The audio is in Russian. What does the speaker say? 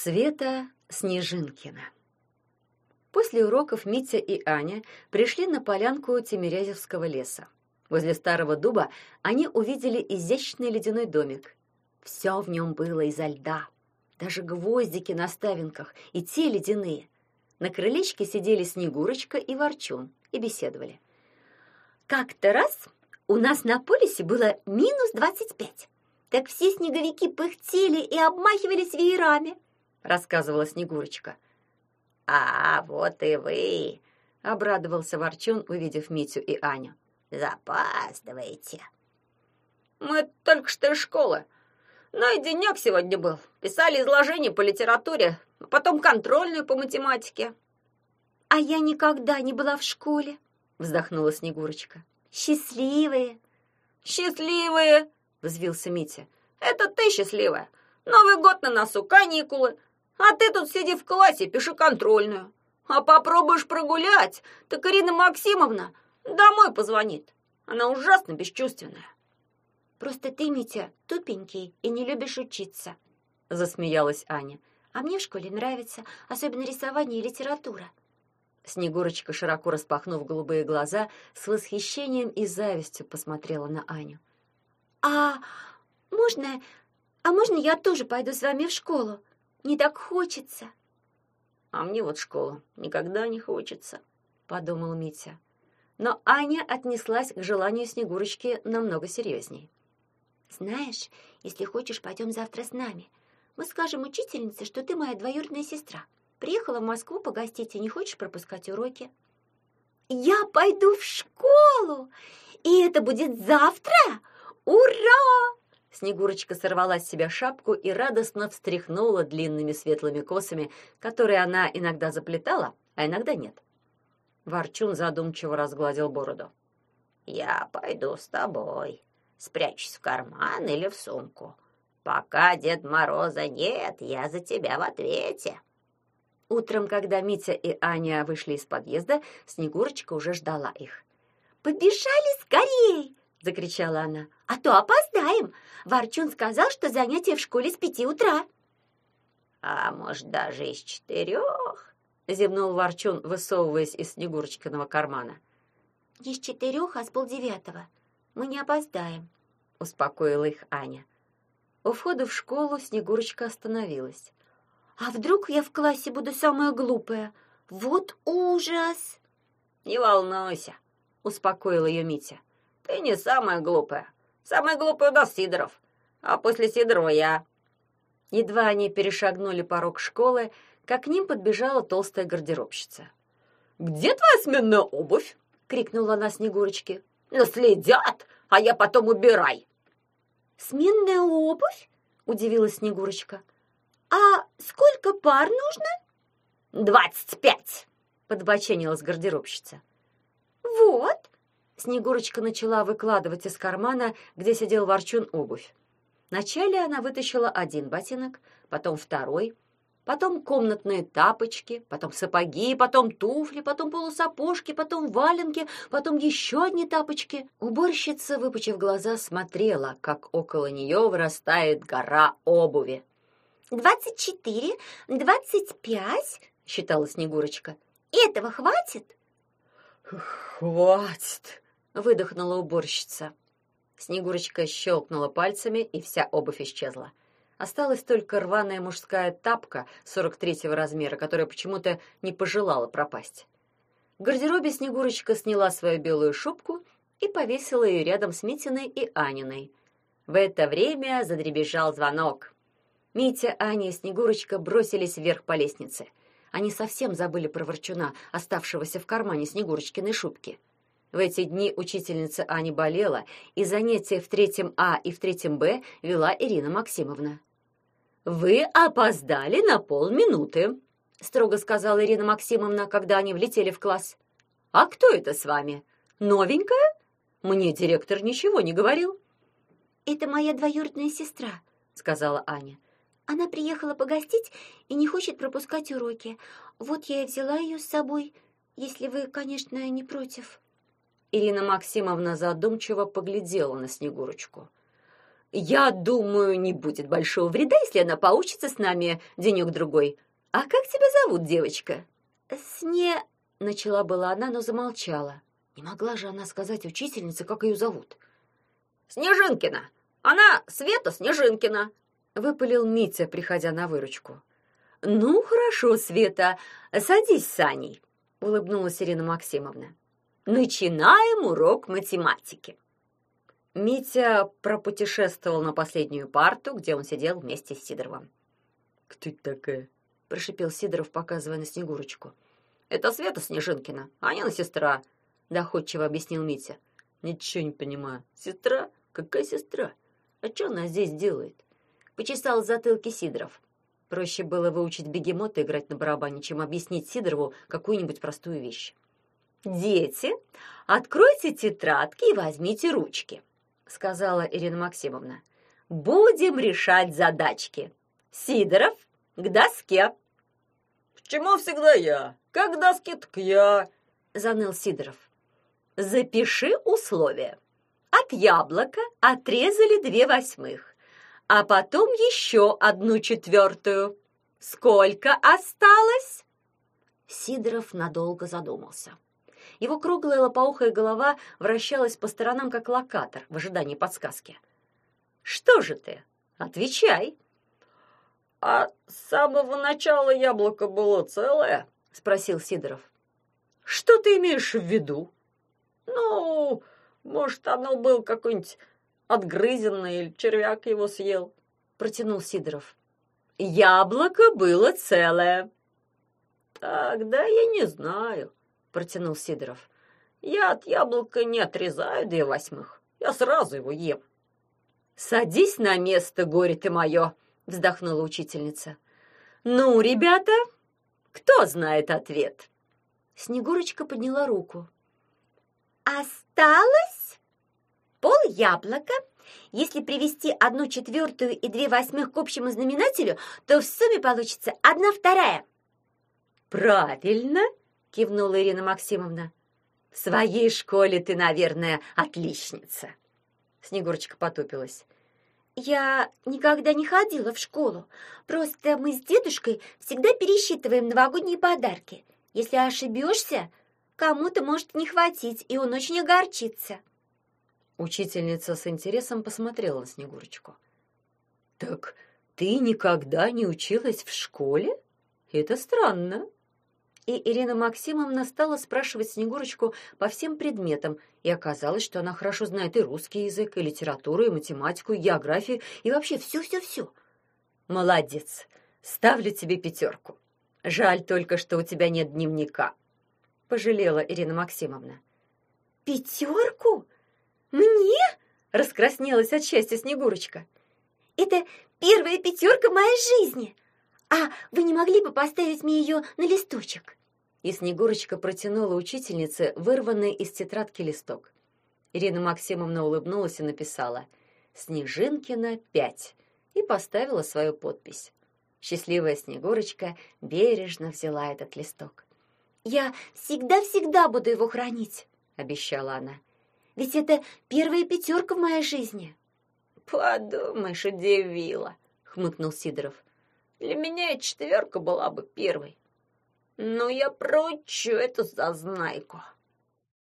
Света Снежинкина. После уроков Митя и Аня пришли на полянку Тимирязевского леса. Возле старого дуба они увидели изящный ледяной домик. Все в нем было изо льда. Даже гвоздики на ставинках и те ледяные. На крылечке сидели Снегурочка и Ворчун и беседовали. Как-то раз у нас на полюсе было минус двадцать пять. Так все снеговики пыхтели и обмахивались веерами, рассказывала Снегурочка. А вот и вы, обрадовался Ворчун, увидев Митю и Аню. Запаздываете. Мы только что из школы. Ну и денек сегодня был. Писали изложение по литературе, а потом контрольную по математике. А я никогда не была в школе, вздохнула Снегурочка. Счастливые. Счастливые, взвился Митя. Это ты счастливая. Новый год на носу, каникулы. А ты тут сиди в классе, пиши контрольную. А попробуешь прогулять, так Ирина Максимовна домой позвонит. Она ужасно бесчувственная. Просто ты, Митя, тупенький и не любишь учиться, засмеялась Аня. А мне в школе нравится, особенно рисование и литература. Снегурочка, широко распахнув голубые глаза, с восхищением и завистью посмотрела на Аню. А можно, а можно я тоже пойду с вами в школу? Не так хочется. А мне вот школу никогда не хочется, подумал Митя. Но Аня отнеслась к желанию Снегурочки намного серьезней. Знаешь, если хочешь, пойдем завтра с нами. Мы скажем учительнице, что ты моя двоюродная сестра. Приехала в Москву погостить и не хочешь пропускать уроки. Я пойду в школу, и это будет завтра. Снегурочка сорвала с себя шапку и радостно встряхнула длинными светлыми косами, которые она иногда заплетала, а иногда нет. Ворчун задумчиво разгладил бороду. «Я пойду с тобой. Спрячься в карман или в сумку. Пока Дед Мороза нет, я за тебя в ответе». Утром, когда Митя и Аня вышли из подъезда, Снегурочка уже ждала их. «Побежали скорей!» — закричала она. «А то опоздаем! Ворчун сказал, что занятия в школе с пяти утра». «А может, даже из четырех?» — зевнул Ворчун, высовываясь из Снегурочкиного кармана. «Не с четырех, а с полдевятого. Мы не опоздаем», — успокоила их Аня. У входа в школу Снегурочка остановилась. «А вдруг я в классе буду самая глупая? Вот ужас!» «Не волнуйся», — успокоил ее Митя. Ты не самая глупая. Самая глупая нас Сидоров. А после Сидорова я. Едва они перешагнули порог школы, как к ним подбежала толстая гардеробщица. «Где твоя сменная обувь?» — крикнула она Снегурочке. «Наследят, а я потом убирай!» «Сменная обувь?» — удивилась Снегурочка. «А сколько пар нужно?» «Двадцать пять!» — подбоченилась гардеробщица. «Вот, Снегурочка начала выкладывать из кармана, где сидел ворчун, обувь. Вначале она вытащила один ботинок, потом второй, потом комнатные тапочки, потом сапоги, потом туфли, потом полусапожки, потом валенки, потом еще одни тапочки. Уборщица, выпучив глаза, смотрела, как около нее вырастает гора обуви. «Двадцать четыре, двадцать пять», — считала Снегурочка. «Этого хватит?» «Хватит!» Выдохнула уборщица. Снегурочка щелкнула пальцами, и вся обувь исчезла. Осталась только рваная мужская тапка 43-го размера, которая почему-то не пожелала пропасть. В гардеробе Снегурочка сняла свою белую шубку и повесила ее рядом с Митиной и Аниной. В это время задребезжал звонок. Митя, Аня и Снегурочка бросились вверх по лестнице. Они совсем забыли про ворчуна, оставшегося в кармане Снегурочкиной шубки. В эти дни учительница Ани болела, и занятия в третьем А и в третьем Б вела Ирина Максимовна. «Вы опоздали на полминуты», — строго сказала Ирина Максимовна, когда они влетели в класс. «А кто это с вами? Новенькая? Мне директор ничего не говорил». «Это моя двоюродная сестра», — сказала Аня. «Она приехала погостить и не хочет пропускать уроки. Вот я и взяла ее с собой, если вы, конечно, не против». Ирина Максимовна задумчиво поглядела на Снегурочку. Я думаю, не будет большого вреда, если она поучится с нами денек-другой. А как тебя зовут, девочка?» «Сне...» — начала была она, но замолчала. Не могла же она сказать учительнице, как ее зовут. «Снежинкина! Она Света Снежинкина!» — выпалил Митя, приходя на выручку. «Ну, хорошо, Света, садись с Аней», — улыбнулась Ирина Максимовна. «Начинаем урок математики». Митя пропутешествовал на последнюю парту, где он сидел вместе с Сидоровым. «Кто это такая?» — прошипел Сидоров, показывая на Снегурочку. «Это Света Снежинкина, Анина сестра», — доходчиво объяснил Митя. «Ничего не понимаю. Сестра? Какая сестра? А что она здесь делает?» Почесал затылки Сидоров. Проще было выучить бегемота играть на барабане, чем объяснить Сидорову какую-нибудь простую вещь. «Дети, откройте тетрадки и возьмите ручки», — сказала Ирина Максимовна. «Будем решать задачки. Сидоров, к доске!» «Почему всегда я? Как к доске, так я!» — заныл Сидоров. «Запиши условия. От яблока отрезали две восьмых, а потом еще одну четвертую. Сколько осталось?» Сидоров надолго задумался. Его круглая лопоухая голова вращалась по сторонам, как локатор, в ожидании подсказки. «Что же ты? Отвечай!» «А с самого начала яблоко было целое?» — спросил Сидоров. «Что ты имеешь в виду?» «Ну, может, оно было какое-нибудь отгрызенное или червяк его съел», — протянул Сидоров. «Яблоко было целое». «Тогда я не знаю», — протянул Сидоров. «Я от яблока не отрезаю две восьмых. Я сразу его ем». «Садись на место, горе ты мое!» вздохнула учительница. Ну, ребята, кто знает ответ? Снегурочка подняла руку. Осталось пол яблока. Если привести одну четвертую и две восьмых к общему знаменателю, то в сумме получится одна вторая. Правильно, кивнула Ирина Максимовна. В своей школе ты, наверное, отличница. Снегурочка потупилась. Я никогда не ходила в школу. Просто мы с дедушкой всегда пересчитываем новогодние подарки. Если ошибешься, кому-то может не хватить, и он очень огорчится. Учительница с интересом посмотрела на Снегурочку. «Так ты никогда не училась в школе? Это странно» и Ирина Максимовна стала спрашивать Снегурочку по всем предметам, и оказалось, что она хорошо знает и русский язык, и литературу, и математику, и географию, и вообще все-все-все. «Молодец! Ставлю тебе пятерку. Жаль только, что у тебя нет дневника», — пожалела Ирина Максимовна. «Пятерку? Мне?» — раскраснелась от счастья Снегурочка. «Это первая пятерка в моей жизни!» «А вы не могли бы поставить мне ее на листочек?» И Снегурочка протянула учительнице вырванный из тетрадки листок. Ирина Максимовна улыбнулась и написала «Снежинкина, пять» и поставила свою подпись. Счастливая Снегурочка бережно взяла этот листок. «Я всегда-всегда буду его хранить», — обещала она. «Ведь это первая пятерка в моей жизни». «Подумаешь, удивила», — хмыкнул Сидоров. «Для меня и четверка была бы первой». Но я прочу эту зазнайку.